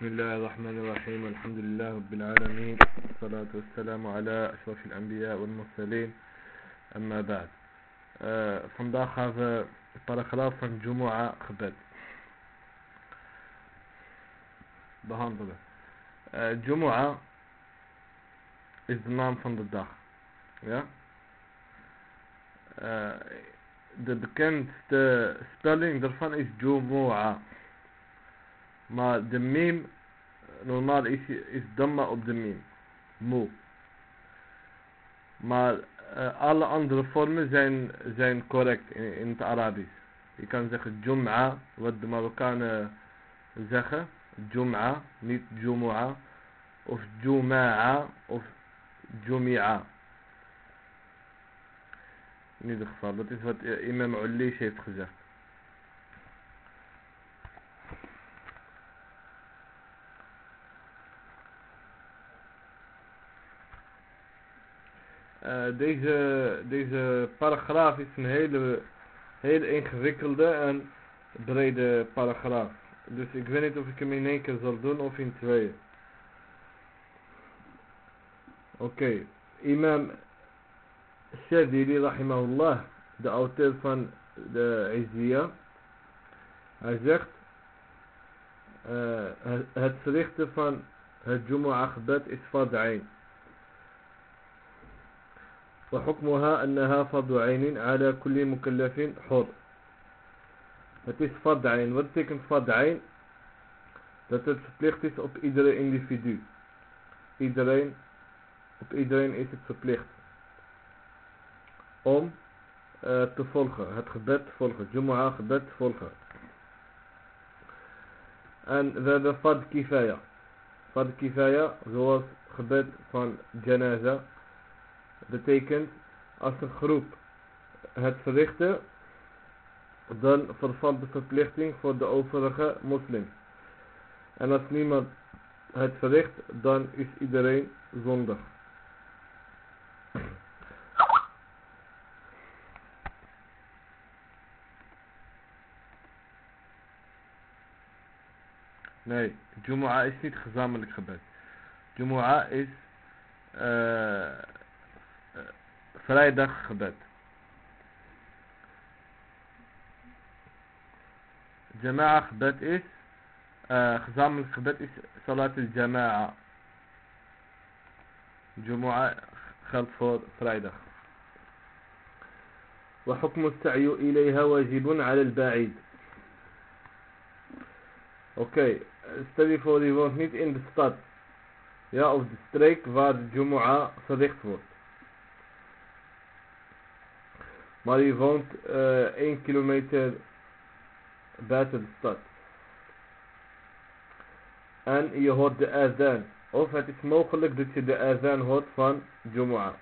بسم الله الرحمن الرحيم الحمد لله رب العالمين والصلاة والسلام على أشرف الأنبياء والمرسلين أما بعد uh, vandaag gaan we de paragraaf van Jumu'ah gebed behandelen uh, Jumu'ah is de naam van de dag ja uh, de bekendste spelling daarvan is Jumu'ah ما دميم نورمال إيسي إيس دمى أو دميم مو. ما آه، ألا أندر فورم زين زين كوريكت إن عربي يكان زخ جمعة ود ما كان زخ جمعة نيت جمعة أو جمعة أو جمعة. نيت خفار بطيس فات إمام علي شيف خزاك Uh, deze, deze paragraaf is een hele, hele ingewikkelde en brede paragraaf. Dus ik weet niet of ik hem in één keer zal doen of in tweeën. Oké, okay. imam Shadili rahimahullah, de auteur van de Izziya, hij zegt het, het verrichten van het Jumu'ah gebed is fad'ain. وحكمها أنها فرض عين على كل مكلف حر تتيس فرض عين. ورتكن فرض عين? تتيس فليختيس أب إدري إنديفيدو إدري أب إدري إتيس فليخت أم تفولخة هات خبات تفولخة جمعة خبات تفولخة أن ذا فرض كفاية فرض كفاية غواص خبات فان جنازة betekent als een groep het verrichten, dan vervalt de verplichting voor de overige moslims. En als niemand het verricht, dan is iedereen zondig. Nee, Jumu'ah is niet gezamenlijk gebed. Jumu'ah is uh, فرايدخ خبات جماعة خبات إيش آه، خزام الخبات إيش صلاة الجماعة. جمعة خلف فرايدخ وحكم السعي إليها واجب على البعيد أوكي ستدي فور يو نيد ان ذا ستاد يا اوف ذا ستريك فاد جمعه صديق فوت Maar je woont uh, 1 kilometer buiten de stad. En je hoort de azan. Of het is mogelijk dat je de azan hoort van Jumu'ah.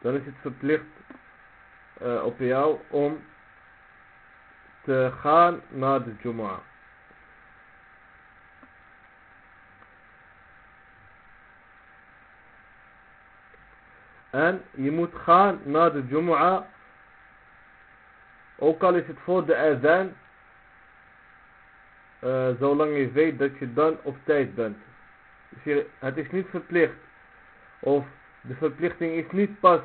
Dan is het verplicht uh, op jou om te gaan naar de Jumu'ah. En je moet gaan naar de Jumu'ah ook al is het voor de azan, uh, zolang je weet dat je dan op tijd bent. Dus het is niet verplicht. Of de verplichting is niet pas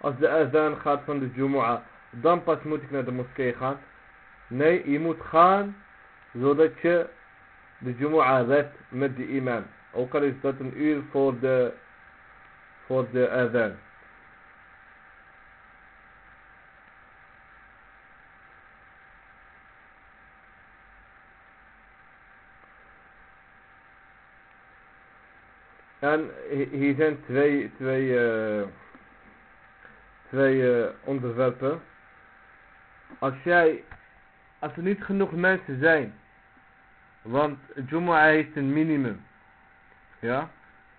als de azan gaat van de Jumu'ah. Dan pas moet ik naar de moskee gaan. Nee, je moet gaan zodat je de Jumu'ah redt met de imam. Ook al is dat een uur voor de, voor de azan. En hier zijn twee, twee, uh, twee uh, onderwerpen. Als jij, als er niet genoeg mensen zijn, want Jumu'ah heeft een minimum. Ja?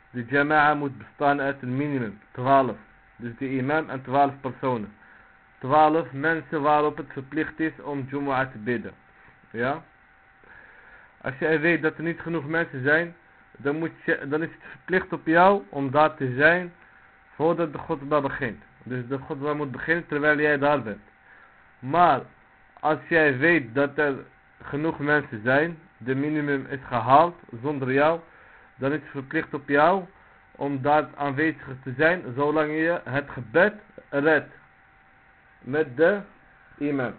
De Jama'a moet bestaan uit een minimum, 12. Dus de imam en 12 personen. 12 mensen waarop het verplicht is om Jumu'ah te bidden. Ja? Als jij weet dat er niet genoeg mensen zijn, dan, moet dan is het verplicht op jou om daar te zijn voordat de khutbah begint. Dus de khutbah moet beginnen terwijl jij daar bent. Maar als jij weet dat er genoeg mensen zijn, de minimum is gehaald zonder jou, dan is het verplicht op jou om daar aanwezig te zijn zolang je het gebed redt met de imam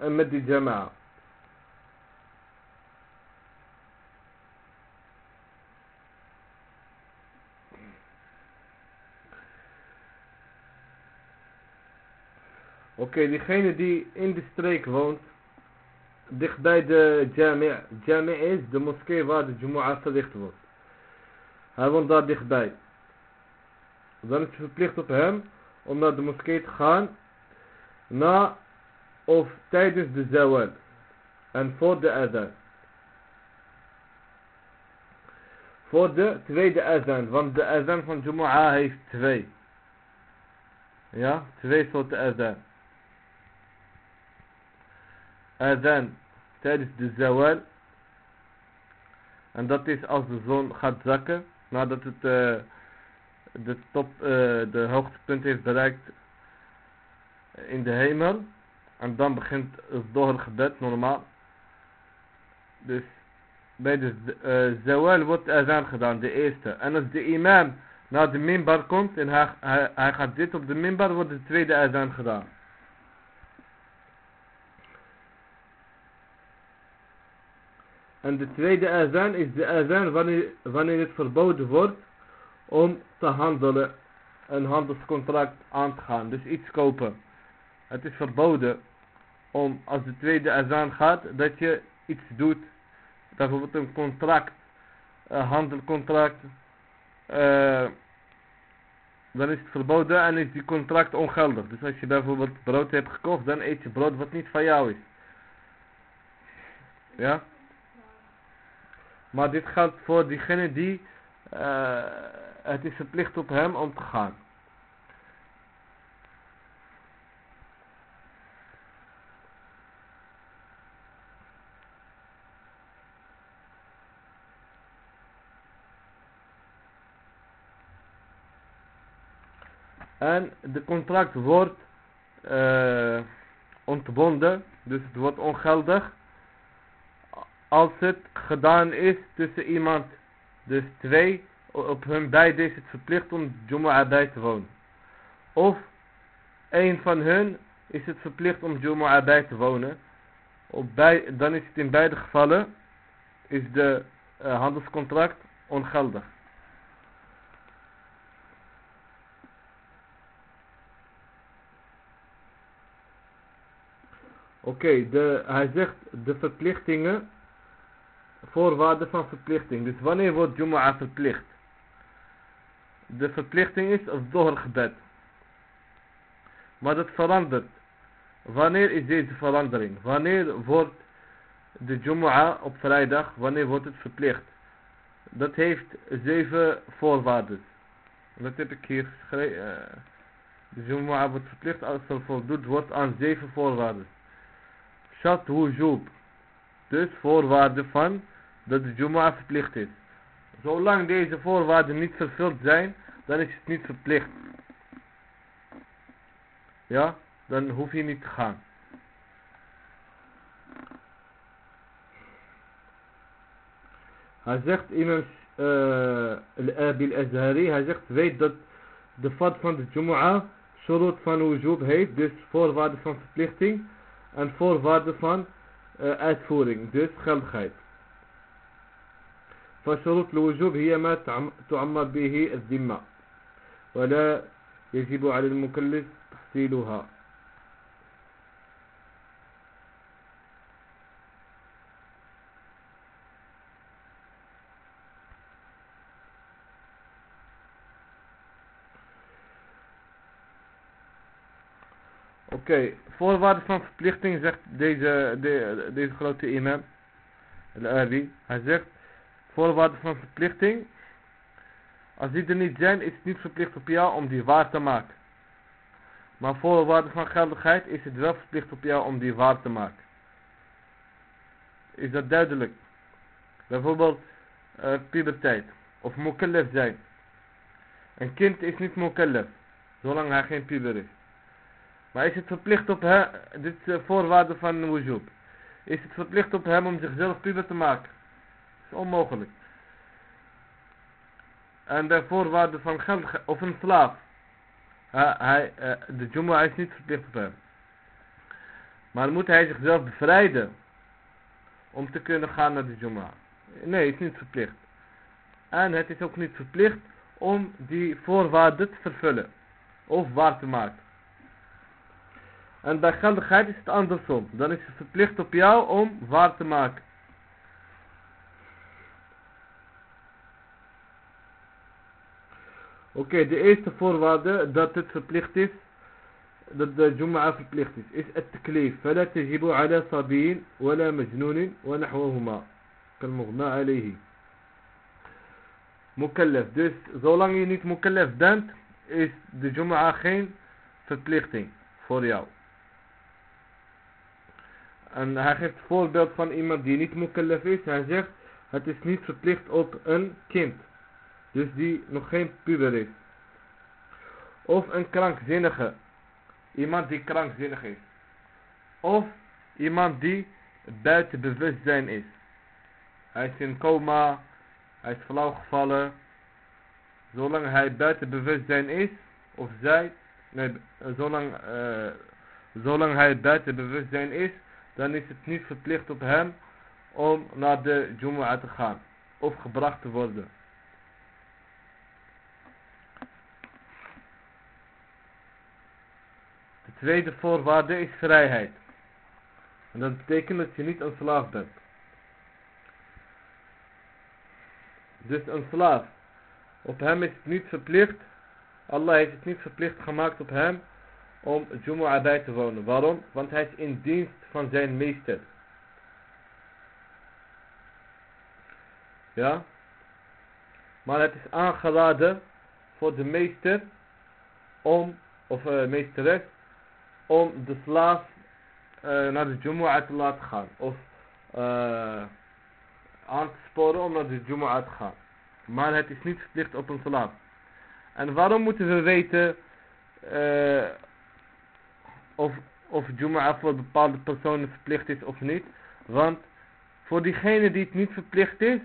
en met die jama'a. Oké, diegene die in de streek woont, dichtbij de jami'. Jami' is de moskee waar de Jumu'ah verricht wordt. Hij woont daar dichtbij. Dan is het verplicht op hem om naar de moskee te gaan na of tijdens de zawal en voor de adhan. Voor de tweede adhan, want de adhan van Jumu'ah heeft twee. Ja, twee soorten adhan. Adhan tijdens de zawal. En dat is als de zon gaat zakken, nadat het uh, de top, uh, de hoogtepunt heeft bereikt in de hemel. En dan begint het gebed normaal. Dus bij de uh, wordt azan gedaan, de eerste. En als de imam naar de minbar komt en hij gaat dit op de minbar, wordt de tweede azan gedaan. En de tweede azan is de azan wanneer, wanneer het verboden wordt om te handelen, een handelscontract aan te gaan, dus iets kopen. Het is verboden om als de tweede azan gaat, dat je iets doet, bijvoorbeeld een contract, een handelcontract, uh, dan is het verboden en is die contract ongeldig. Dus als je bijvoorbeeld brood hebt gekocht, dan eet je brood wat niet van jou is. Ja? Maar dit geldt voor diegene die, uh, het is verplicht op hem om te gaan. En de contract wordt uh, ontbonden, dus het wordt ongeldig als het gedaan is tussen iemand, dus twee, op hun beide is het verplicht om Jumu'ah bij te wonen. Of een van hun is het verplicht om Jumu'ah bij te wonen. Op bij, dan is het in beide gevallen, is de uh, handelscontract ongeldig. Oké, okay, hij zegt de verplichtingen voorwaarden van verplichting. Dus wanneer wordt Jumu'ah verplicht? De verplichting is als doorgebed. Maar dat verandert. Wanneer is deze verandering? Wanneer wordt de Jumu'ah op vrijdag, wanneer wordt het verplicht? Dat heeft zeven voorwaarden. Dat heb ik hier geschreven. Eh, de Jumu'ah wordt verplicht als er voldoet wordt aan zeven voorwaarden. Shat wujub. Dus voorwaarden van dat de Jumu'ah verplicht is. Zolang deze voorwaarden niet vervuld zijn, dan is het niet verplicht. Ja, dan hoef je niet te gaan. Hij zegt imam uh, al-Abi al-Azhari, hij zegt weet dat de fad van de Jumu'ah shurut van wujub heeft, dus voorwaarden van verplichting en voorwaarden van uh, uitvoering, dus geldigheid. فشروط الوجوب هي ما تعمر به الذمة ولا يجب على المكلف تحصيلها Oké, okay, voorwaarden van verplichting zegt deze, de, deze grote imam, al-Ali. Hij zegt, voorwaarden van verplichting. Als die er niet zijn, is het niet verplicht op jou om die waar te maken. Maar voorwaarden van geldigheid is het wel verplicht op jou om die waar te maken. Is dat duidelijk? Bijvoorbeeld uh, puberteit of mukallaf zijn. Een kind is niet mukallaf, zolang hij geen puber is. Maar is het verplicht op hem, dit is voorwaarden van wujub. is het verplicht op hem om zichzelf puber te maken. Onmogelijk. En de voorwaarde van geld, of een slaaf. Hij, eh, de Jumu'ah is niet verplicht op hem. Maar moet hij zichzelf bevrijden om te kunnen gaan naar de Jumu'ah? Nee, het is niet verplicht. En het is ook niet verplicht om die voorwaarden te vervullen. Of waar te maken. En bij geldigheid is het andersom. Dan is het verplicht op jou om waar te maken. Oké, de eerste voorwaarde dat het verplicht is, dat de Jum'a verplicht is, is het taklif. فلا تجب على صبي ولا مجنون ونحوهما كالمغنى عليه. Mukallaf. Dus zolang je niet mukallaf bent, is de Jum'a geen verplichting voor jou. En hij geeft het voorbeeld van iemand die niet mukallaf is. Hij zegt, het is niet verplicht op een kind. Dus die nog geen puber is. Of een krankzinnige. Iemand die krankzinnig is. Of iemand die buiten bewustzijn is. Hij is in coma. Hij is flauw gevallen. Zolang hij buiten bewustzijn is. Of zij. Nee, zolang, uh, zolang hij buiten bewustzijn is. Dan is het niet verplicht op hem. Om naar de Jumu'ah te gaan. Of gebracht te worden. Tweede voorwaarde is vrijheid. En dat betekent dat je niet een slaaf bent. Dus een slaaf. Op hem is het niet verplicht. Allah heeft het niet verplicht gemaakt op hem. Om Jumu'ah bij te wonen. Waarom? Want hij is in dienst van zijn meester. Ja. Maar het is aangeraden voor de meester. Om, of uh, meesteres om de slaaf uh, naar de Jumu'ah te laten gaan. Of uh, aan te sporen om naar de Jumu'ah te gaan. Maar het is niet verplicht op een slaaf. En waarom moeten we weten uh, of, of Jumu'ah voor bepaalde personen verplicht is of niet? Want voor diegene die het niet verplicht is,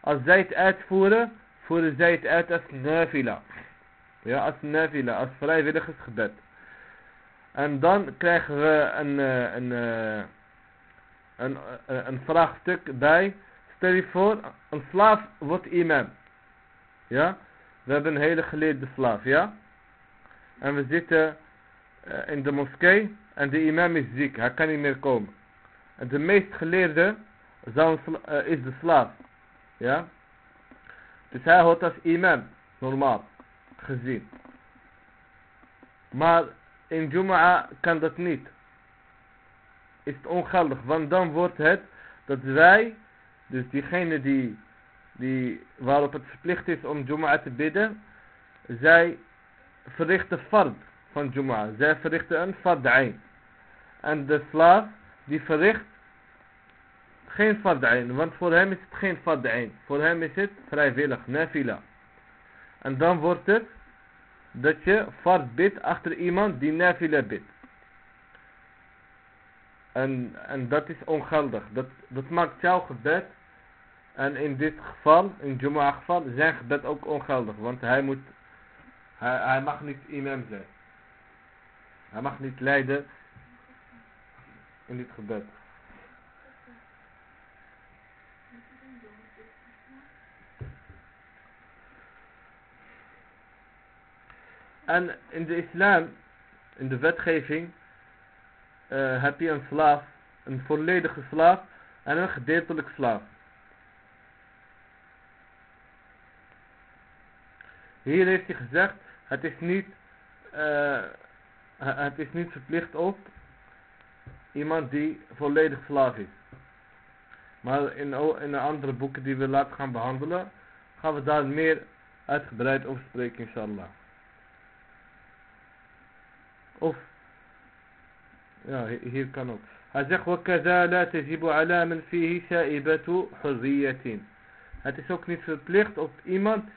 als zij het uitvoeren, voeren zij het uit als nafila. Ja, als nafila, als vrijwilligersgebed. En dan krijgen we een, eh, een, eh, een, eh, een vraagstuk bij. Stel je voor, een slaaf wordt imam. Ja? We hebben een hele geleerde slaaf, ja? En we zitten in de moskee en de imam is ziek, hij kan niet meer komen. En de meest geleerde is de slaaf. Ja? Dus hij hoort als imam, normaal gezien. Maar in Jumu'ah kan dat niet. Is het ongeldig. Want dan wordt het dat wij, dus diegene die, die waarop het verplicht is om Jumu'ah te bidden, zij verrichten fard van Jumu'ah. Zij verrichten een fard'ain. En de slaaf die verricht geen fard'ain. Want voor hem is het geen fard'ain. Voor hem is het vrijwillig, nafila. En dan wordt het dat je fard bidt achter iemand die nafila bidt. En, en dat is ongeldig. Dat, dat maakt jouw gebed. En in dit geval, in Jumu'ah geval, zijn gebed ook ongeldig. Want hij moet, hij, hij mag niet imam zijn. Hij mag niet leiden in dit gebed. En in de islam, in de wetgeving, uh, heb je een slaaf, een volledige slaaf en een gedeeltelijk slaaf. Hier heeft hij gezegd, het is niet, uh, het is niet verplicht op iemand die volledig slaaf is. Maar in, in de andere boeken die we laten gaan behandelen, gaan we daar meer uitgebreid over spreken inshallah. Of, ja, hier kan ook. Hij zegt, وَكَذَا لَا تَجِبُ عَلَى مَنْ فِيهِ شَائِبَةُ حُرِّيَّةٍ Het is ook niet verplicht op iemand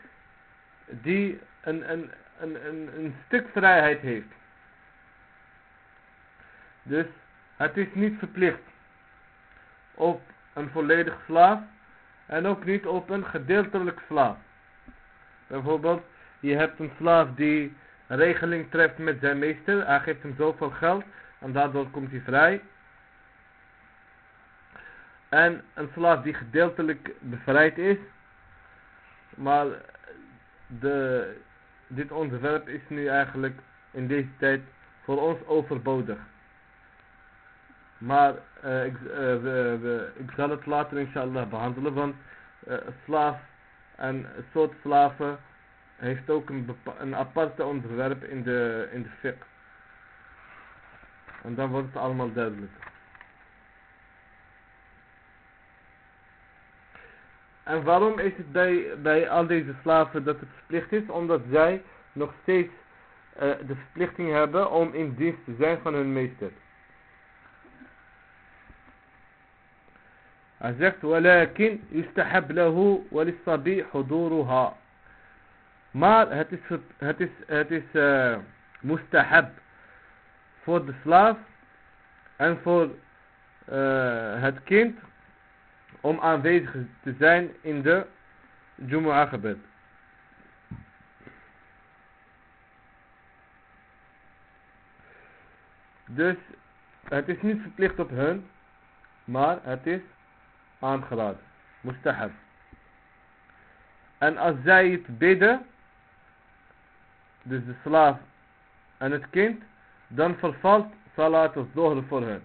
die een, een, een, een, een stuk vrijheid heeft. Dus het is niet verplicht op een volledig slaaf en ook niet op een gedeeltelijk slaaf. Bijvoorbeeld, je hebt een slaaf die een regeling treft met zijn meester, hij geeft hem zoveel geld en daardoor komt hij vrij. En een slaaf die gedeeltelijk bevrijd is, maar de, dit onderwerp is nu eigenlijk in deze tijd voor ons overbodig. Maar uh, ik, uh, we, we, ik zal het later inshallah behandelen, want uh, slaaf en soort slaven heeft ook een, een aparte onderwerp in de, in de fiqh. En dan wordt het allemaal duidelijk. En waarom is het bij, bij al deze slaven dat het verplicht is? Omdat zij nog steeds uh, de verplichting hebben om in dienst te zijn van hun meester. Hij zegt, ولكن يستحب له وللصبي حضورها. maar het is, het is, het is uh, mustahab voor de slaaf en voor uh, het kind om aanwezig te zijn in de Jumu'ah gebed. Dus het is niet verplicht op hun, maar het is aangeraden. Mustahab. En als zij het bidden, dus de slaaf en het kind, dan vervalt salat of zohr voor hen.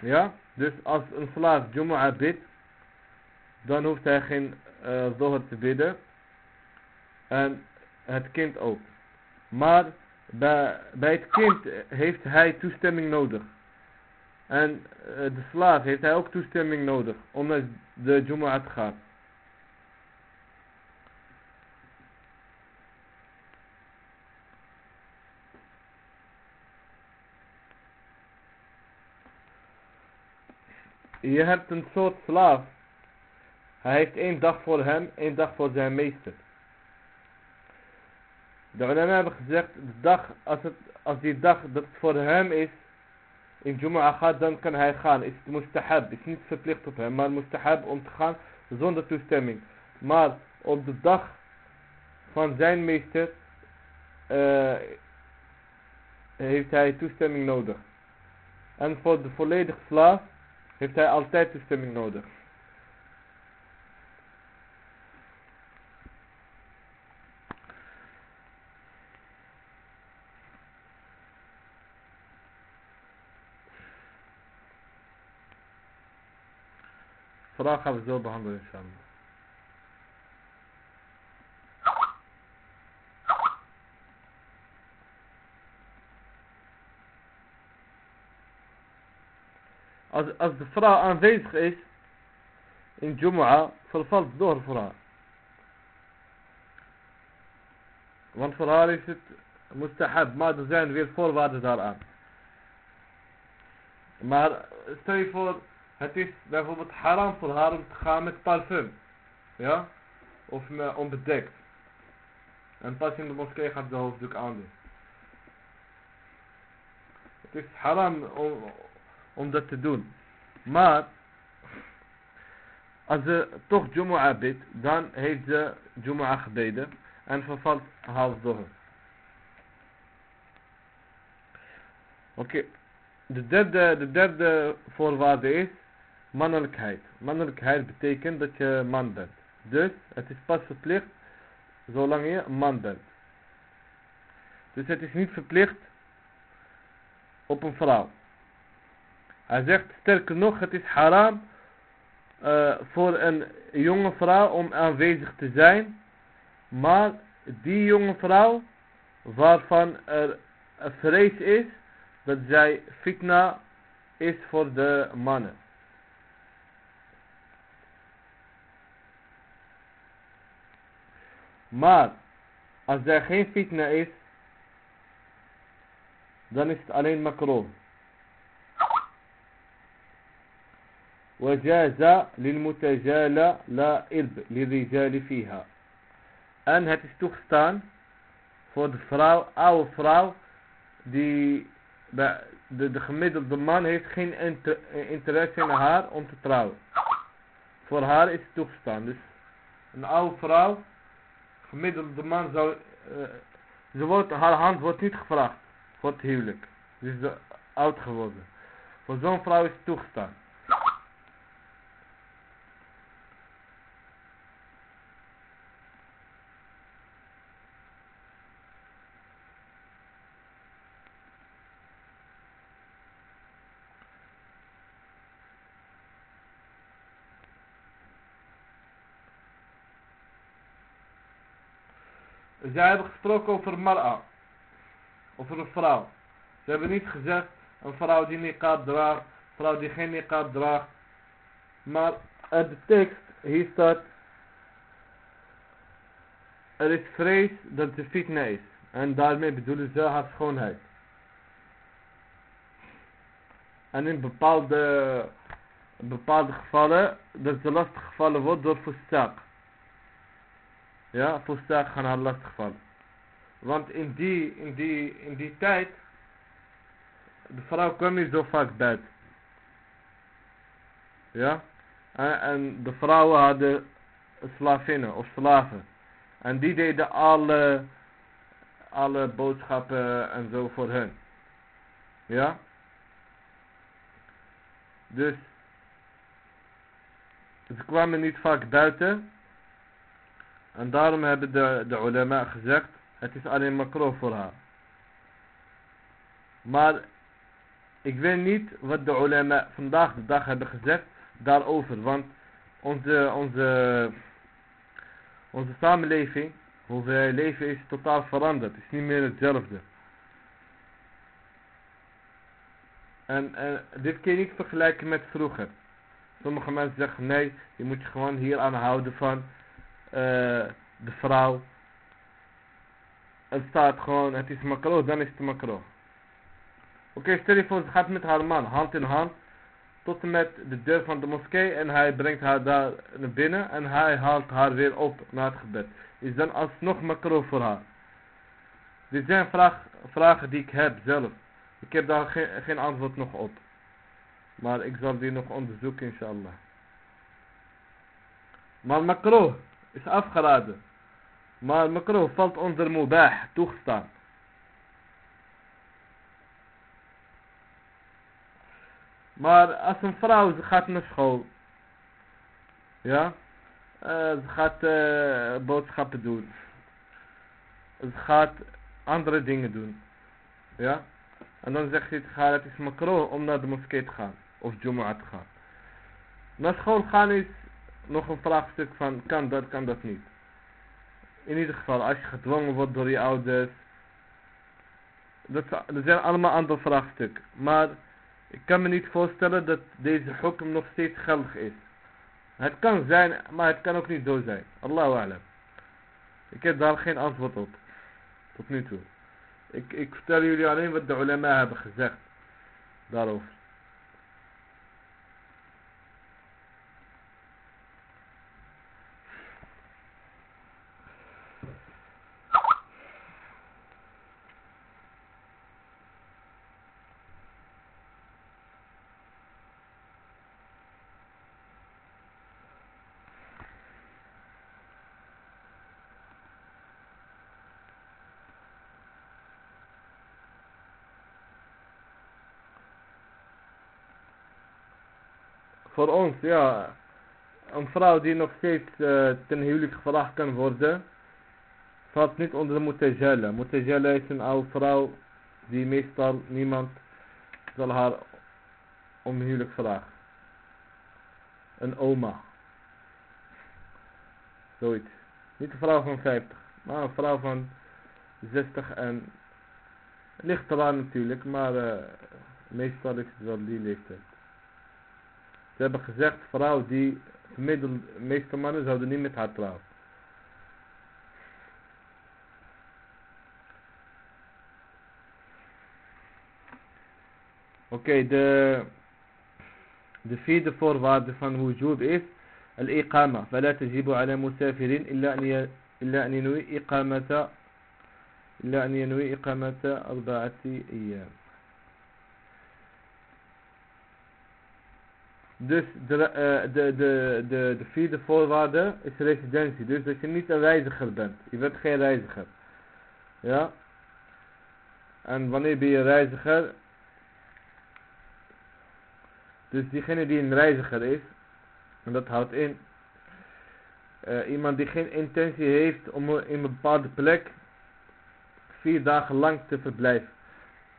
Ja, dus als een slaaf Jumu'ah bidt, dan hoeft hij geen uh, zohr te bidden. En het kind ook. Maar bij het kind heeft hij toestemming nodig. En uh, de slaaf heeft hij ook toestemming nodig om naar de Jumu'ah te gaan. Je hebt een soort slaaf. Hij heeft één dag voor hem, één dag voor zijn meester. De ulama hebben gezegd, de dag, als, het, als die dag dat het voor hem is, in Jumu'ah gaat, dan kan hij gaan. Is het mustahab, is niet verplicht op hem, maar mustahab om te gaan zonder toestemming. Maar op de dag van zijn meester heeft hij toestemming nodig. En voor de volledige slaaf heeft hij altijd toestemming nodig. Gaan we zo behandelen inshallah. Als, als de vrouw aanwezig is in Jumu'ah, vervalt door voor haar. Want voor haar is het mustahab, maar er zijn weer voorwaarden daaraan. Maar stel je voor, het is bijvoorbeeld haram voor haar om te gaan met parfum. Ja? Of onbedekt. En pas in de moskee gaat de hoofddoek aandoen. Het is haram om, om dat te doen. Maar als ze toch Jumu'ah bidt, dan heeft ze Jumu'ah gebeden en vervalt half door. Oké, de, derde, de derde voorwaarde is mannelijkheid. Mannelijkheid betekent dat je man bent. Dus het is pas verplicht zolang je man bent. Dus het is niet verplicht op een vrouw. Hij zegt sterker nog, het is haram uh, voor een jonge vrouw om aanwezig te zijn. Maar die jonge vrouw waarvan er vrees is dat zij fitna is voor de mannen. Maar als er geen fitna is, dan is het alleen makroon. وجاز للمتجالى لا إرب للرجال فيها en het is toegestaan voor de vrouw, oude vrouw, die bij de, de gemiddelde man heeft geen inter, interesse in haar om te trouwen. Voor haar is het toegestaan. Dus een oude vrouw, gemiddelde man zou, uh, ze wordt, haar hand wordt niet gevraagd voor het huwelijk. Ze is oud geworden. Voor zo'n vrouw is het toegestaan. Zij hebben gesproken over mar'a. Over een vrouw. Ze hebben niet gezegd een vrouw die niqab draagt. Een vrouw die geen niqab draagt. Maar uit de tekst hier staat. Er is vrees dat ze fitna is. En daarmee bedoelen ze haar schoonheid. En in bepaalde, bepaalde gevallen dat ze lastig gevallen wordt door fustak. Ja, volstaat gaan haar lastig vallen. Want in die, in die, in die tijd, de vrouw kwam niet zo vaak bed. Ja, en, en de vrouwen hadden slavinnen of slaven. En die deden alle, alle boodschappen en zo voor hen. Ja. Dus, ze kwamen niet vaak buiten. En daarom hebben de, de gezegd, het is alleen makro voor haar. Maar ik weet niet wat de ulama vandaag de dag hebben gezegd daarover. Want onze, onze, onze samenleving, hoe wij leven is totaal veranderd. Het is niet meer hetzelfde. En, en dit kun je niet vergelijken met vroeger. Sommige mensen zeggen nee, je moet je gewoon hier aan houden van de vrouw. Het staat gewoon, het is makro, dan is het makro. Oké, stel je voor, ze gaat met haar man, hand in hand, tot en met de deur van de moskee en hij brengt haar daar naar binnen en hij haalt haar weer op naar het gebed. Is dan alsnog makro voor haar. Dit zijn vragen die ik heb zelf. Ik heb daar geen, geen antwoord nog op. Maar ik zal die nog onderzoeken inshallah. Maar makro, is afgeraden. Maar makro valt onder mubah, toegestaan. Maar als een vrouw, ze gaat naar school. Ja. Uh, ze gaat uh, boodschappen doen. Ze gaat andere dingen doen. Ja. En dan zegt ze, het is makro om naar de moskee te gaan. Of Jumu'ah te gaan. Naar school gaan is nog een vraagstuk van kan dat, kan dat niet. In ieder geval, als je gedwongen wordt door je ouders. Dat, zijn allemaal andere vraagstukken. Maar ik kan me niet voorstellen dat deze hukum nog steeds geldig is. Het kan zijn, maar het kan ook niet zo zijn. Allahu alam. Ik heb daar geen antwoord op. Tot nu toe. Ik, ik vertel jullie alleen wat de ulama hebben gezegd. Daarover. Voor ons, ja, een vrouw die nog steeds uh, ten huwelijk gevraagd kan worden, valt niet onder de mutajala. Mutajala is een oude vrouw die meestal niemand zal haar om huwelijk vragen. Een oma. Zoiets. Niet een vrouw van 50, maar een vrouw van 60 en ligt eraan natuurlijk, maar uh, meestal is het wel die leeftijd. Ze hebben gezegd, vrouw die de meeste mannen zouden niet met haar trouwen. Oké, okay, de, de vierde voorwaarde van wujub is الإقامة فلا تجب على مسافر إلا أن إلا أن ينوي إقامة إلا أن ينوي إقامة أربعة أيام Dus de, uh, de, de, de, de vierde voorwaarde is residentie. Dus dat je niet een reiziger bent. Je bent geen reiziger. Ja. En wanneer ben je reiziger? Dus diegene die een reiziger is. En dat houdt in. Uh, iemand die geen intentie heeft om in een bepaalde plek vier dagen lang te verblijven.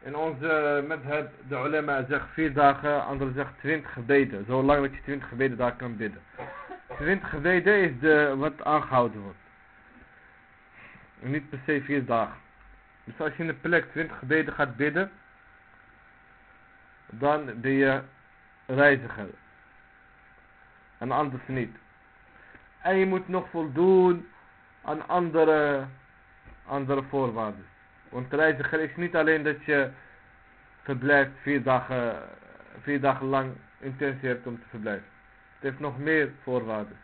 In onze met het, de ulema zegt vier dagen, anderen zegt twintig gebeden. Zolang dat je twintig gebeden daar kan bidden. Twintig gebeden is de, wat aangehouden wordt. Niet per se vier dagen. Dus als je in een plek twintig gebeden gaat bidden. Dan ben je reiziger. En anders niet. En je moet nog voldoen aan andere, andere voorwaarden. Want reiziger is niet alleen dat je verblijft vier dagen, vier dagen lang intentie hebt om te verblijven. Het heeft nog meer voorwaarden.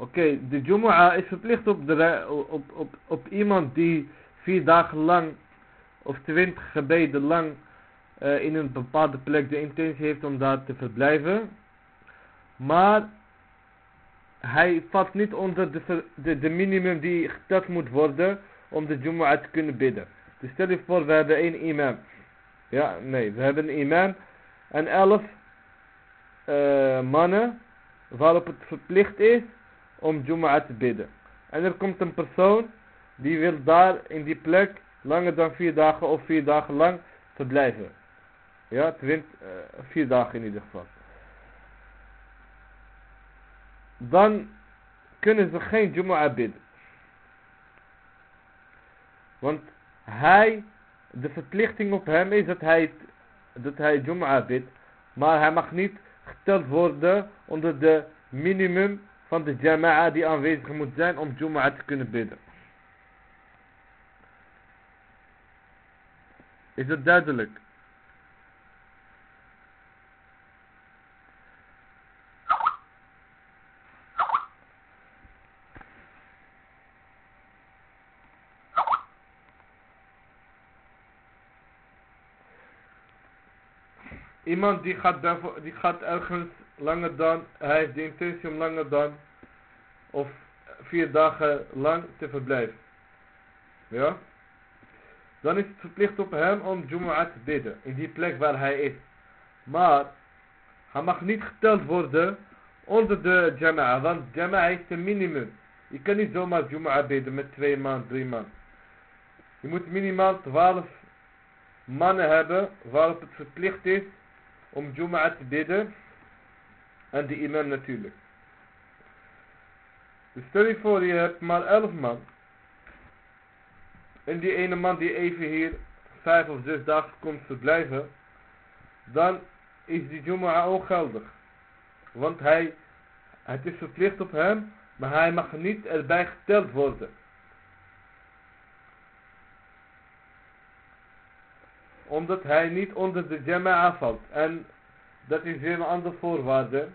Oké, de Jumu'ah is verplicht op, de, op, op, op iemand die vier dagen lang of twintig gebeden lang uh, in een bepaalde plek de intentie heeft om daar te verblijven. Maar hij valt niet onder de, de, minimum die geteld moet worden om de Jumu'ah te kunnen bidden. Dus stel je voor, we hebben één imam. Ja, nee, we hebben een imam en elf uh, mannen waarop het verplicht is om Jumu'ah te bidden. En er komt een persoon die wil daar in die plek langer dan vier dagen of vier dagen lang verblijven. Ja, twint, uh, vier dagen in ieder geval. Dan kunnen ze geen Jumu'ah bidden. Want hij, de verplichting op hem is dat hij, dat hij Jumu'ah bidt. Maar hij mag niet geteld worden onder de minimum van de jama'a die aanwezig moet zijn om Jumu'ah te kunnen bidden. Is het duidelijk? Iemand die gaat, die gaat ergens langer dan, hij heeft de intentie om langer dan, of vier dagen lang te verblijven. Ja? Dan is het verplicht op hem om Jumu'ah te bidden. In die plek waar hij is. Maar, hij mag niet geteld worden onder de Jama'a. Want Jama'a is een minimum. Je kan niet zomaar Jumu'ah bidden met twee man, drie man. Je moet minimaal twaalf mannen hebben waarop het verplicht is om Jumu'ah te bidden. En de imam natuurlijk. Dus stel je voor je hebt maar elf man. En die ene man die even hier vijf of zes dagen komt verblijven. Dan is die Jumu'ah ongeldig. Want hij, het is verplicht op hem. Maar hij mag niet erbij geteld worden. Omdat hij niet onder de Jama'a valt. En dat is weer een andere voorwaarde.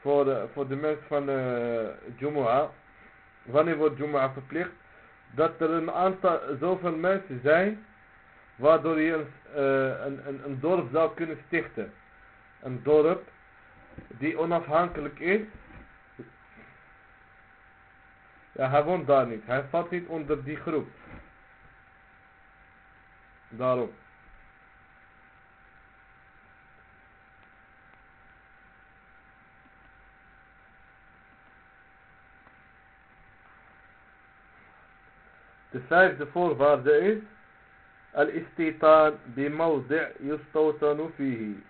Voor de, voor de mensen van de Jumu'ah. Wanneer wordt Jumu'ah verplicht? Dat er een aantal zoveel mensen zijn waardoor je een, uh, een, een, een, dorp zou kunnen stichten. Een dorp die onafhankelijk is. Ja, hij woont daar niet. Hij valt niet onder die groep. Daarom. De vijfde voorwaarde is al-istitaan bimawdi' yustawtanu fihi.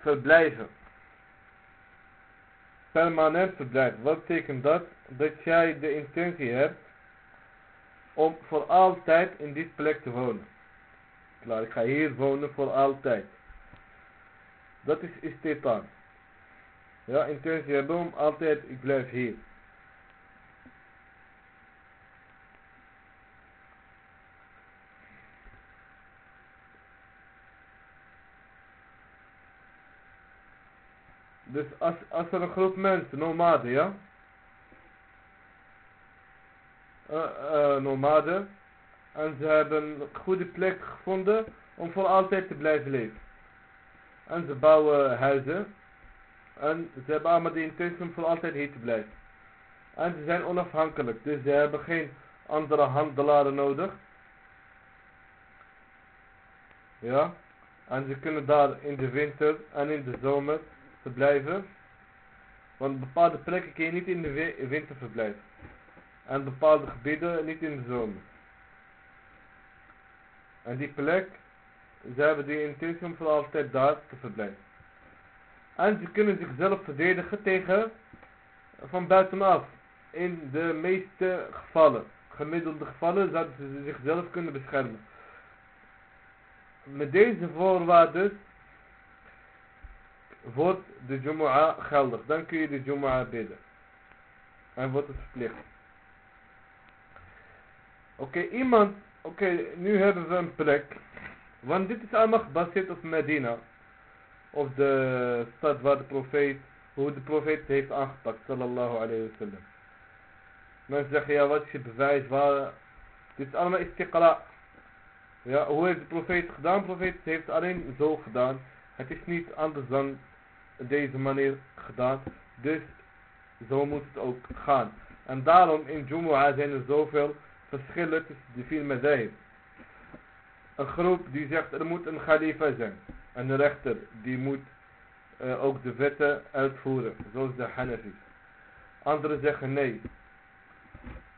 Verblijven. Permanent verblijven. Wat betekent dat? Dat jij de intentie hebt om voor altijd in dit plek te wonen. Klaar, ik ga hier wonen voor altijd. Dat is istitaan. Ja, hebben om altijd, ik blijf hier. Dus als, als er een groep mensen, nomaden, ja? Uh, uh, nomaden. En ze hebben een goede plek gevonden om voor altijd te blijven leven. En ze bouwen huizen. En ze hebben allemaal de intentie om voor altijd hier te blijven. En ze zijn onafhankelijk. Dus ze hebben geen andere handelaren nodig. Ja. En ze kunnen daar in de winter en in de zomer verblijven. Want bepaalde plekken kun je niet in de winter verblijven. En bepaalde gebieden niet in de zomer. En die plek, ze hebben die intentie om voor altijd daar te verblijven. En ze kunnen zichzelf verdedigen tegen van buitenaf. In de meeste gevallen, gemiddelde gevallen, zouden ze zichzelf kunnen beschermen. Met deze voorwaarden wordt de Jumu'ah geldig. Dan kun je de Jumu'ah bidden. En wordt het verplicht. Oké, iemand... Oké, nu hebben we een plek. Want dit is allemaal gebaseerd op Medina. Op de stad waar de profeet... Hoe de profeet heeft aangepakt. Sallallahu alayhi wa sallam. Mensen zeggen, ja wat is je bewijs? Waar... Dit is allemaal istiqra. Ja, hoe heeft de profeet gedaan? De profeet heeft alleen zo gedaan. Het is niet anders dan deze manier gedaan. Dus zo moet het ook gaan. En daarom in Jumu'ah zijn er zoveel verschillen tussen de vier madhab. Een groep die zegt er moet een khalifa zijn. En een rechter die moet uh, ook de wetten uitvoeren. Zoals de Hanafis. Anderen zeggen nee.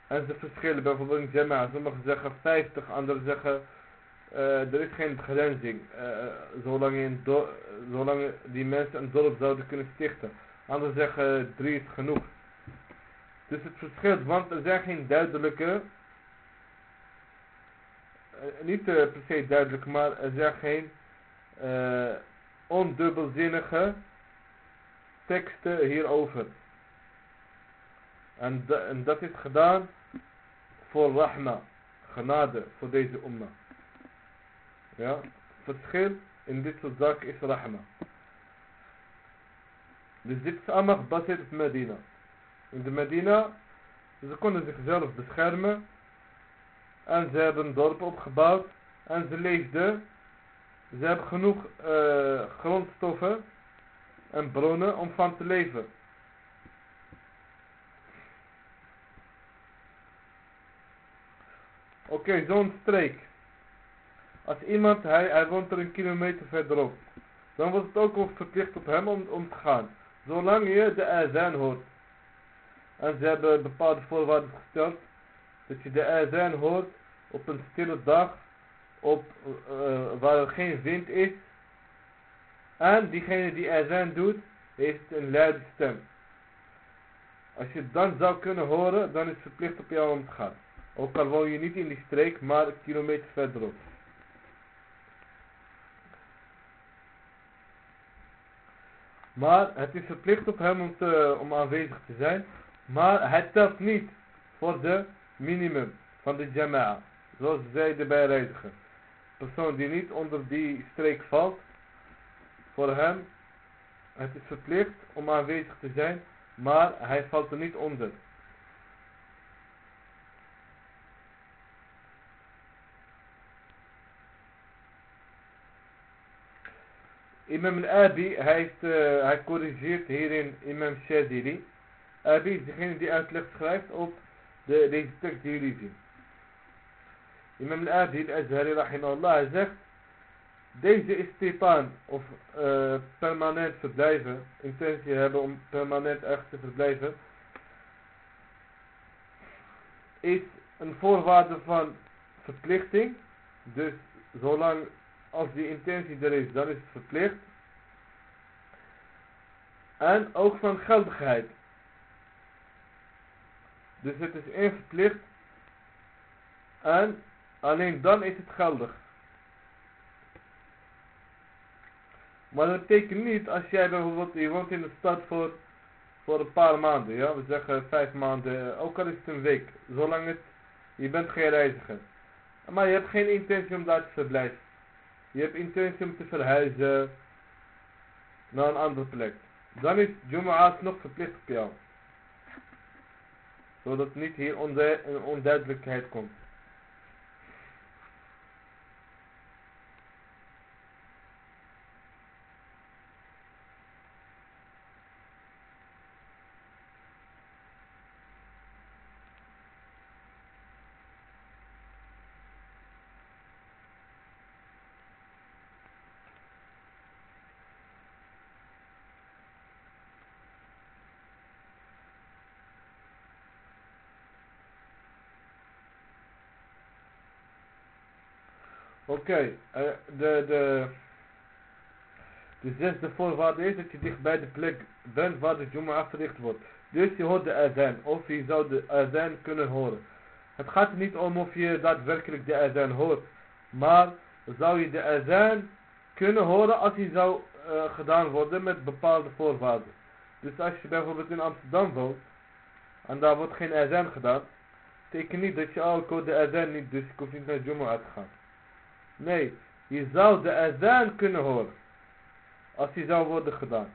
En ze verschillen bijvoorbeeld in Jama'a. Sommigen zeggen 50, anderen zeggen uh, er is geen begrenzing. Uh, zolang, zolang die mensen een dorp zouden kunnen stichten. Anderen zeggen drie is genoeg. Dus het verschilt, want er zijn geen duidelijke, niet per se duidelijk, maar er zijn geen ondubbelzinnige teksten hierover. En, en dat is gedaan voor rahma, genade voor deze umma. Ja, verschil in dit soort zaken is rahma. Dus dit is allemaal gebaseerd op Medina. In de Medina, ze konden zichzelf beschermen. En ze hebben een dorp opgebouwd. En ze leefden. Ze hebben genoeg uh, grondstoffen en bronnen om van te leven. Oké, zo'n streek. Als iemand, hij, hij woont er een kilometer verderop. Dan wordt het ook verplicht op hem om, om te gaan. Zolang je de azan hoort. En ze hebben bepaalde voorwaarden gesteld. Dat je de azan hoort op een stille dag. Op, uh, waar er geen wind is. En diegene die azan doet, heeft een luide stem. Als je het dan zou kunnen horen, dan is het verplicht op jou om te gaan. Ook al woon je niet in die streek, maar een kilometer verderop. Maar het is verplicht op hem om, te, om aanwezig te zijn. Maar het telt niet voor de minimum van de jama'a. Zoals zij erbij reiziger. Persoon die niet onder die streek valt. Voor hem. Het is verplicht om aanwezig te zijn. Maar hij valt er niet onder. Imam al-Abi, hij, heeft, uh, hij corrigeert hierin Imam Shadili. Abi is degene die uitleg schrijft op de, deze tekst die jullie zien. Imam al-Abi, al-Azhari rahimahullah, zegt, deze istipan, of uh, permanent verblijven, intentie hebben om permanent ergens te verblijven, is een voorwaarde van verplichting. Dus zolang als die intentie er is, dan is het verplicht. En ook van geldigheid. Dus het is één. En alleen dan is het geldig. Maar dat betekent niet als jij bijvoorbeeld, je woont in de stad voor, voor een paar maanden, ja, we zeggen vijf maanden, ook al is het een week, zolang het, je bent geen reiziger. Maar je hebt geen intentie om daar te verblijven. Je hebt intentie om te verhuizen naar een andere plek. Dan is Jumu'at nog verplicht op jou. Zodat niet hier onduidelijkheid komt. Oké, eh, de, de, de zesde voorwaarde is dat je dicht bij de plek bent waar de Jum'ah verricht wordt. Dus je hoort de azan, of je zou de azan kunnen horen. Het gaat niet om of je daadwerkelijk de azan hoort, maar zou je de azan kunnen horen als die zou uh, gedaan worden met bepaalde voorwaarden. Dus als je bijvoorbeeld in Amsterdam woont, en daar wordt geen azan gedaan, betekent niet dat je ook de azan niet, dus je hoeft niet naar Jum'ah te gaan. Nee, je zou de azan kunnen horen. Als die zou worden gedaan.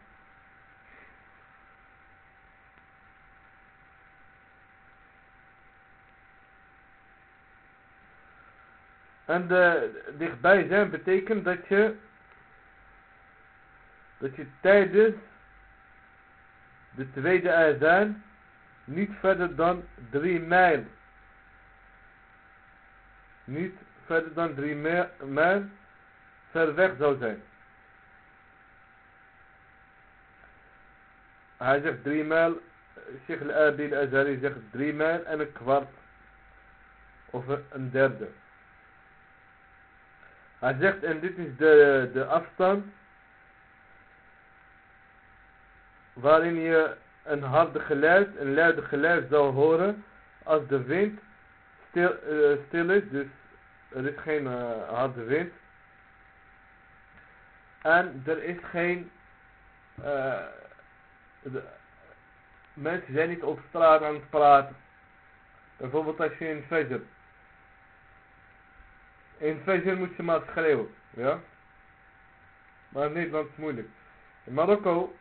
En de, dichtbij zijn betekent dat je dat je tijdens de tweede azan niet verder dan drie mijl niet verder dan drie mijl ver weg zou zijn. Hij zegt drie mijl, Sheikh al-Abi al-Azhari zegt drie mijl en een kwart. Of een derde. Hij zegt, en dit is de, de afstand waarin je een harde geluid, een luide geluid zou horen als de wind stil, uh, stil is, dus er is geen uh, harde wind. En er is geen... Uh, de, mensen zijn niet op straat aan het praten. Bijvoorbeeld als je in Fajr. In Fajr moet je maar schreeuwen. Ja? Maar in Nederland is moeilijk. In Marokko.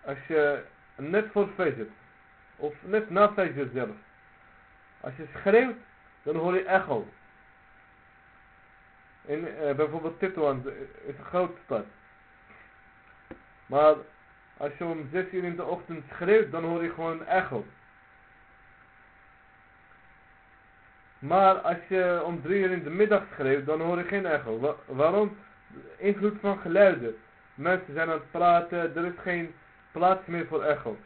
Als je net voor Fajr. Of net na Fajr zelf. Als je schreeuwt dan hoor je echo. In uh, bijvoorbeeld Tituan is een grote stad. Maar als je om 6 uur in de ochtend schreeuwt, dan hoor je gewoon echo. Maar als je om 3 uur in de middag schreeuwt, dan hoor je geen echo. waarom? Invloed van geluiden. Mensen zijn aan het praten, er is geen plaats meer voor echo.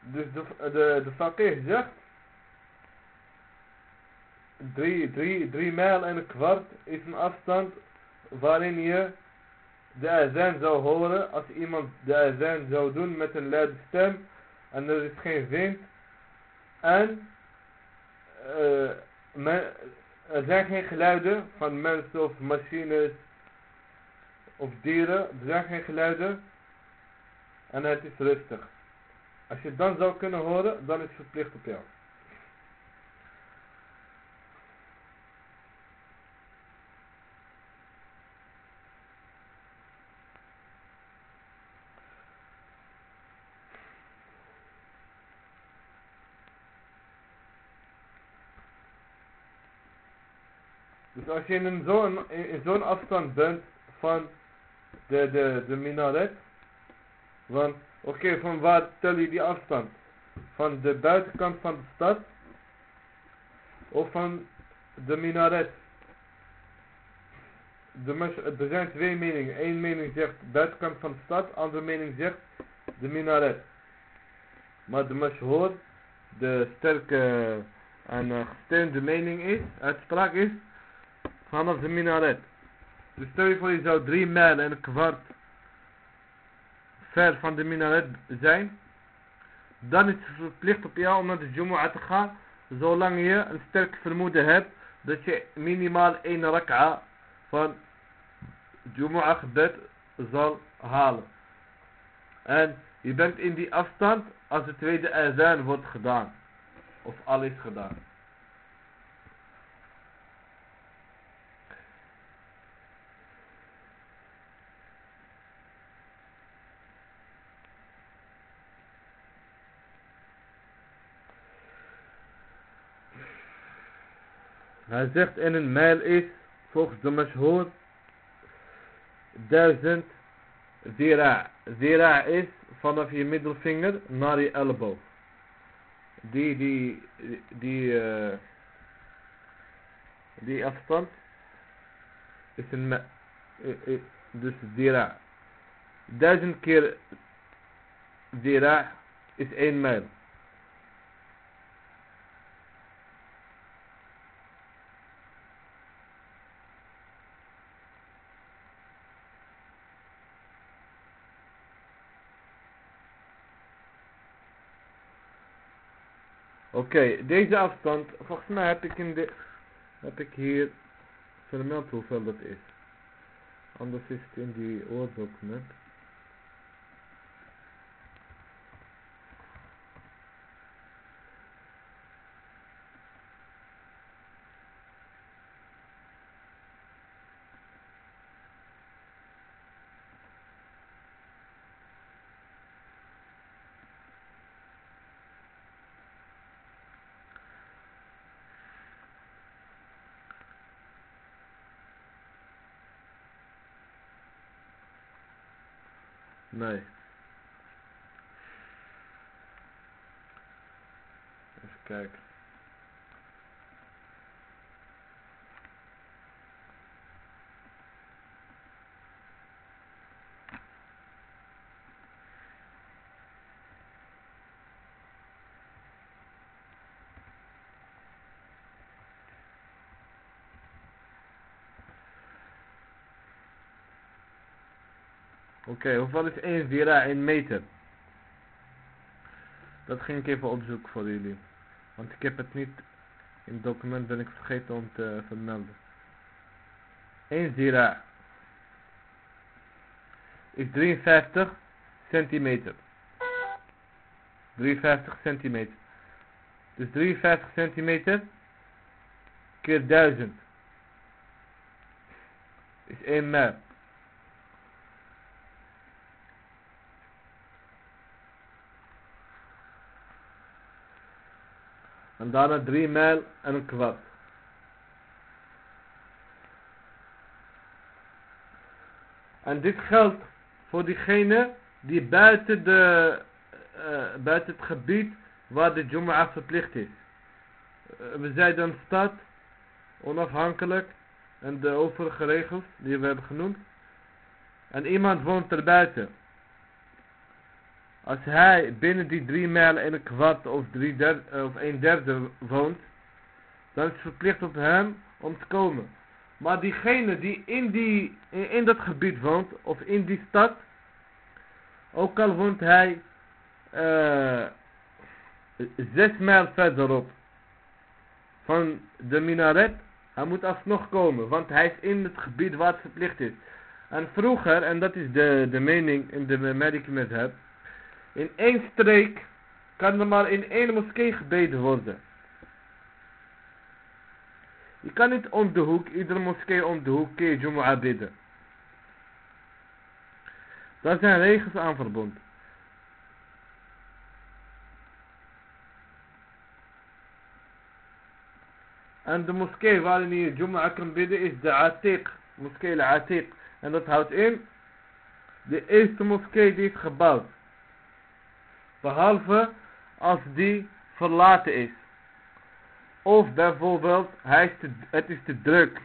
Dus de, de, de zegt, drie, drie, drie mijl en een kwart is een afstand waarin je de azan zou horen als iemand de azan zou doen met een luide stem en er is geen wind en uh, er zijn geen geluiden van mensen of machines of dieren, er zijn geen geluiden en het is rustig. Als je het dan zou kunnen horen, dan is het verplicht op jou. Als je in zo'n afstand bent van de, de, de minaret. Want, oké, van waar tel je die afstand? Van de buitenkant van de stad? Of van de minaret? Er zijn twee meningen. Eén mening zegt buitenkant van de stad, andere mening zegt de minaret. Maar de mashhoor, de sterke en uh, gesteunde mening is, uitspraak is vanaf de minaret. Dus stel je voor je zou drie mijl en een kwart ver van de minaret zijn. Dan is het verplicht op jou om naar de Jumu'ah te gaan. Zolang je een sterk vermoeden hebt dat je minimaal één rak'a van Jumu'ah gebed zal halen. En je bent in die afstand als de tweede azan wordt gedaan. Of al is gedaan. Hij zegt in een mijl is volgens de mashhoor duizend zira. Zira is vanaf je middelvinger naar je elleboog. Die, die, die, uh, die afstand is een, uh, dus zira. Duizend keer zira is één mijl. Oké, deze afstand, volgens mij heb ik in de, heb ik hier vermeld hoeveel dat is. Anders is het in die oordocument. Nee. Even kijken. Oké, hoeveel is 1 vira in meter? Dat ging ik even opzoeken voor jullie. Want ik heb het niet in het document ben ik vergeten om te vermelden. 1 zira is 53 centimeter. 53 centimeter. Dus 53 centimeter keer 1000 is 1 mijl. En daarna 3 mijl en een kwart. En dit geldt voor diegene die buiten, de, uh, buiten het gebied waar de Jum'ah verplicht is. Uh, we zeiden een stad, onafhankelijk, en de overige regels die we hebben genoemd. En iemand woont er buiten. Als hij binnen die drie mijl en een kwart of, drie derde, of een derde woont, dan is het verplicht op hem om te komen. Maar diegene die in, die, in, dat gebied woont, of in die stad, ook al woont hij uh, zes mijl verderop van de minaret, hij moet alsnog komen, want hij is in het gebied waar het verplicht is. En vroeger, en dat is de, de mening in de Maliki Madhab, in één streek kan er maar in één moskee gebeden worden. Je kan niet om de hoek, iedere moskee om de hoek, keer Jumu'ah bidden. Daar zijn regels aan verbonden. En de moskee waarin je Jumu'ah kan bidden is de Atiq. Moskee Atiq. En dat houdt in de eerste moskee die is gebouwd. Behalve als die verlaten is. Of bijvoorbeeld, hij het is te druk.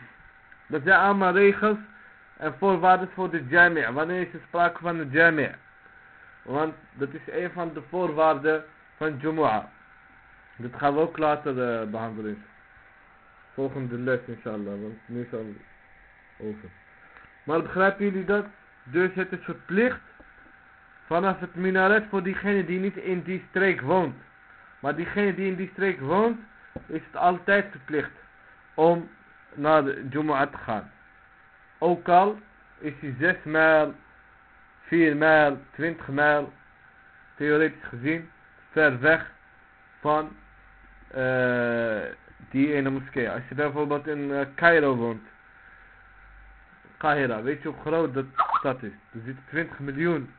Dat zijn allemaal regels en voorwaarden voor de jami'. Wanneer is er sprake van de jami'? Want dat is een van de voorwaarden van Jumu'ah. Dat gaan we ook later uh, behandelen. Volgende les inshallah, want nu is al over. Maar begrijpen jullie dat? Dus het is verplicht vanaf het minaret voor diegene die niet in die streek woont. Maar diegene die in die streek woont, is het altijd verplicht om naar de Jumu'ah te gaan. Ook al is hij 6 mijl, 4 mijl, 20 mijl, theoretisch gezien, ver weg van uh, die ene moskee. Als je bijvoorbeeld in uh, Cairo woont, Kahira, weet je hoe groot dat stad is? Er zitten 20 miljoen,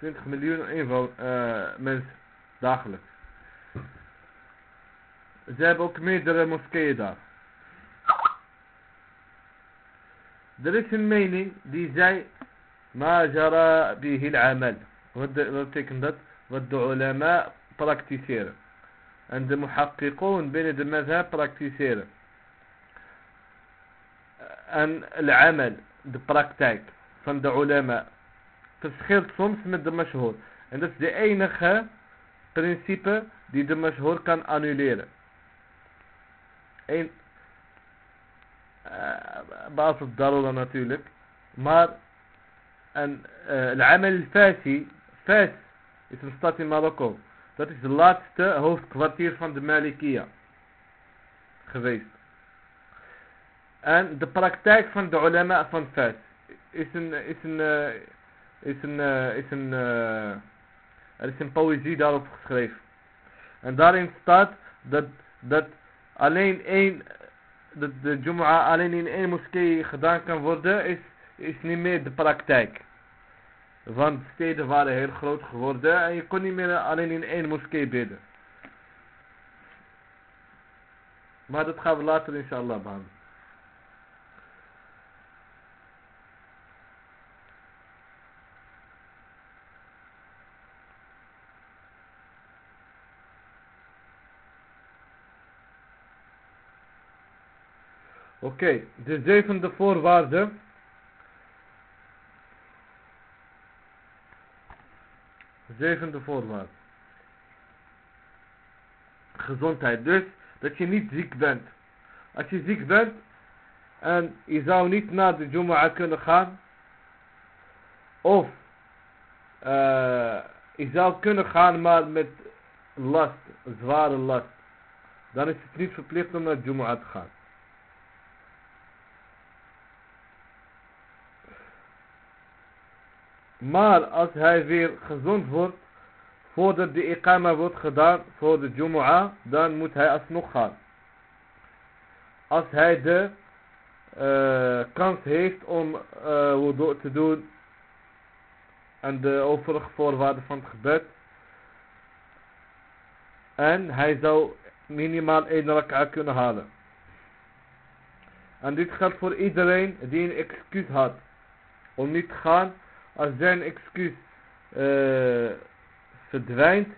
20 miljoen inwo uh, mensen dagelijks. Ze hebben ook meerdere moskeeën daar. Er is een mening die zei, ma jara bihi al-amal. Wat betekent dat? Wat de ulama praktiseren. En de muhakkikoon binnen de mazhab praktiseren. En al-amal, de praktijk van de ulama, verschilt soms met de mashhoor. En dat is de enige principe die de mashhoor kan annuleren. Een, basis darura natuurlijk. Maar en al-amal al-fasi, Fas is een stad in Marokko. Dat is het laatste hoofdkwartier van de Malikia geweest. En de praktijk van de ulama van Fas is een, is een, is een, is een, er is een poëzie daarop geschreven. En daarin staat dat, dat alleen één, dat de Jumu'ah alleen in één moskee gedaan kan worden, is, is niet meer de praktijk. Want steden waren heel groot geworden en je kon niet meer alleen in één moskee bidden. Maar dat gaan we later inshallah behandelen. Okay, de zevende voorwaarde Zevende voorwaarde. Gezondheid. Dus dat je niet ziek bent. Als je ziek bent en je zou niet naar de Jumu'ah kunnen gaan. Of uh, je zou kunnen gaan maar met last, zware last. Dan is het niet verplicht om naar de Jumu'ah te gaan. Maar als hij weer gezond wordt, voordat de iqama wordt gedaan voor de Jumu'ah, dan moet hij alsnog gaan. Als hij de uh, kans heeft om uh, te doen en de overige voorwaarden van het gebed. En hij zou minimaal één rak'a kunnen halen. En dit geldt voor iedereen die een excuus had om niet te gaan als zijn excuus uh, verdwijnt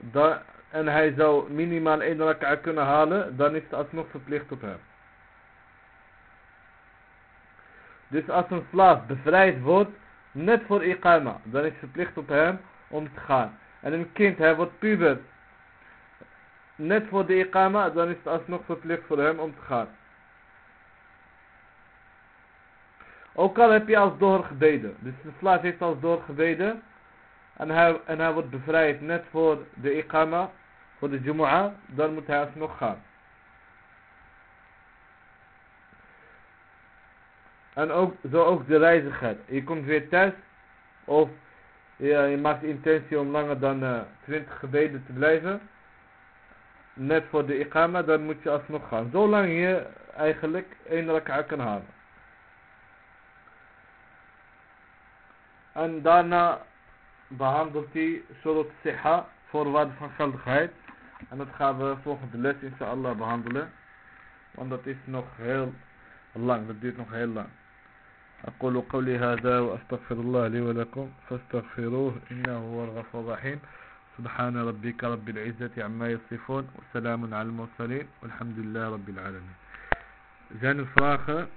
dan, en hij zou minimaal één rak'a kunnen halen, dan is het alsnog verplicht op hem. Dus als een slaaf bevrijd wordt, net voor iqama, dan is het verplicht op hem om te gaan. En een kind, hij wordt puber, net voor de iqama, dan is het alsnog verplicht voor hem om te gaan. Ook al heb je als doorgebeden. Dus de slaaf heeft als doorgebeden. En hij, en hij wordt bevrijd net voor de ikama. Voor de Jumu'ah. Dan moet hij alsnog gaan. En ook, zo ook de reiziger. Je komt weer thuis. Of je maakt de intentie om langer dan uh, 20 gebeden te blijven. Net voor de ikama. Dan moet je alsnog gaan. Zolang je eigenlijk één rak'a kan halen. En daarna behandelt hij Surut Siha, voorwaarden van geldigheid. En dat gaan we volgende les inshallah behandelen. Want dat is nog heel lang, dat duurt nog heel lang. أقول قولي هذا وأستغفر الله لي ولكم فاستغفروه إنه هو الغفور الرحيم سبحان ربك رب العزة عما يصفون وسلام على المرسلين والحمد لله رب العالمين zijn er vragen